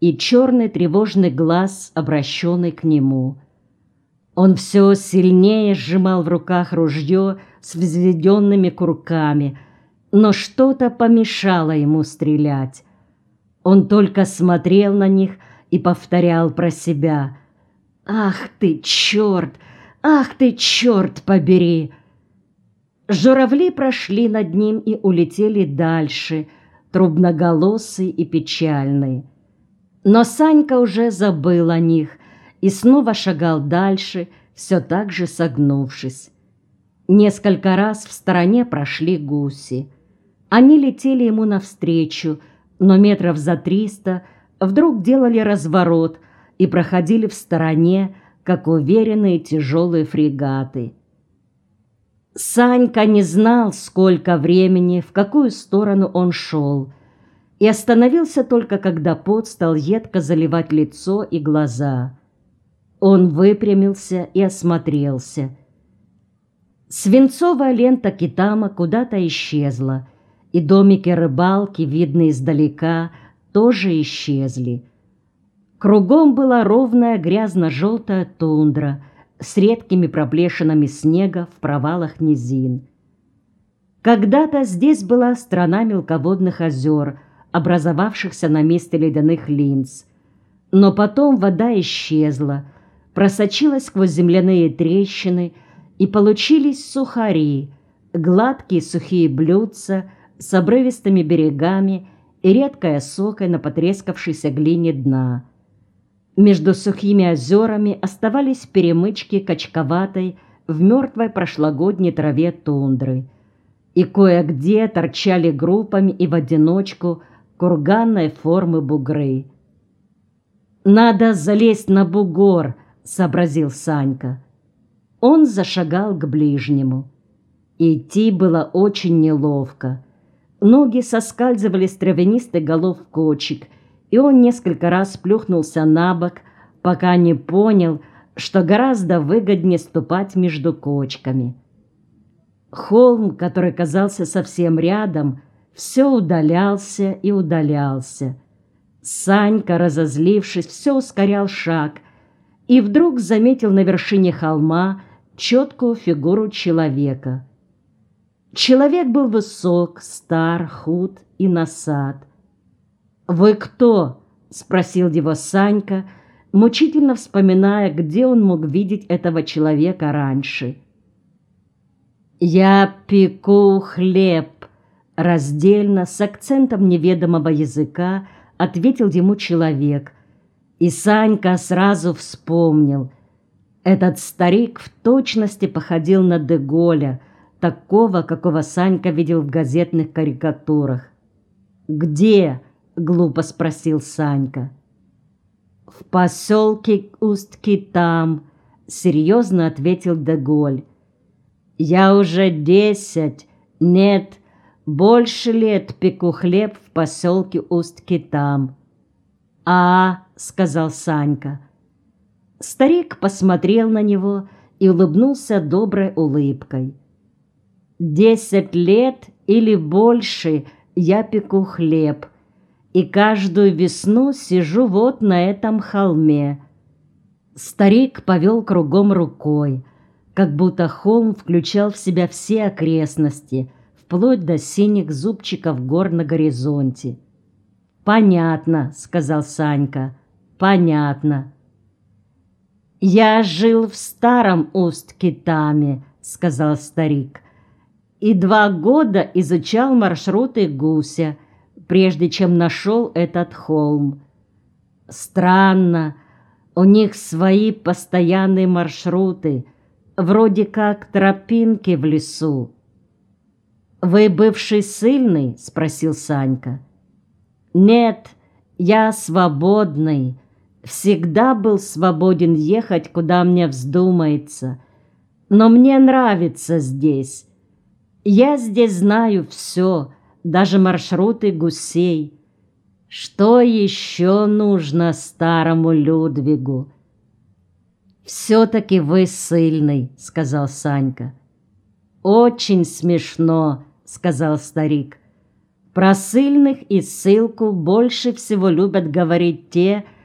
и черный тревожный глаз, обращенный к нему. Он все сильнее сжимал в руках ружье с взведенными курками, но что-то помешало ему стрелять. Он только смотрел на них и повторял про себя «Ах ты, черт! Ах ты, черт побери!» Журавли прошли над ним и улетели дальше, трубноголосый и печальный. Но Санька уже забыл о них и снова шагал дальше, все так же согнувшись. Несколько раз в стороне прошли гуси. Они летели ему навстречу, но метров за триста вдруг делали разворот и проходили в стороне, как уверенные тяжелые фрегаты. Санька не знал, сколько времени, в какую сторону он шел, и остановился только, когда пот стал едко заливать лицо и глаза. Он выпрямился и осмотрелся. Свинцовая лента Китама куда-то исчезла, и домики рыбалки, видные издалека, тоже исчезли. Кругом была ровная грязно-желтая тундра с редкими проплешинами снега в провалах низин. Когда-то здесь была страна мелководных озер, образовавшихся на месте ледяных линз. Но потом вода исчезла, просочилась сквозь земляные трещины, и получились сухари, гладкие сухие блюдца с обрывистыми берегами и редкой осокой на потрескавшейся глине дна. Между сухими озерами оставались перемычки качковатой в мертвой прошлогодней траве тундры, и кое-где торчали группами и в одиночку курганной формы бугры. «Надо залезть на бугор», — сообразил Санька. Он зашагал к ближнему. Идти было очень неловко. Ноги соскальзывали с травянистых голов кочек, и он несколько раз плюхнулся на бок, пока не понял, что гораздо выгоднее ступать между кочками. Холм, который казался совсем рядом, все удалялся и удалялся. Санька, разозлившись, все ускорял шаг и вдруг заметил на вершине холма четкую фигуру человека. Человек был высок, стар, худ и насад. «Вы кто?» — спросил его Санька, мучительно вспоминая, где он мог видеть этого человека раньше. «Я пеку хлеб», — раздельно, с акцентом неведомого языка, ответил ему человек. И Санька сразу вспомнил. Этот старик в точности походил на Деголя, такого, какого Санька видел в газетных карикатурах. «Где?» — глупо спросил Санька. «В поселке Усть-Китам», — серьезно ответил Деголь. «Я уже десять, нет, больше лет пеку хлеб в поселке Усть-Китам». «А», — сказал Санька. Старик посмотрел на него и улыбнулся доброй улыбкой. Десять лет или больше я пеку хлеб, и каждую весну сижу вот на этом холме. Старик повел кругом рукой, как будто холм включал в себя все окрестности, вплоть до синих зубчиков гор на горизонте. «Понятно», — сказал Санька, — «понятно». «Я жил в старом Усть-Китаме», — сказал старик и два года изучал маршруты гуся, прежде чем нашел этот холм. Странно, у них свои постоянные маршруты, вроде как тропинки в лесу. «Вы бывший сильный?» — спросил Санька. «Нет, я свободный. Всегда был свободен ехать, куда мне вздумается. Но мне нравится здесь. Я здесь знаю все, даже маршруты гусей. Что еще нужно старому Людвигу? «Все-таки вы сильный», — сказал Санька. «Очень смешно», — сказал старик. Про ссыльных и ссылку больше всего любят говорить те,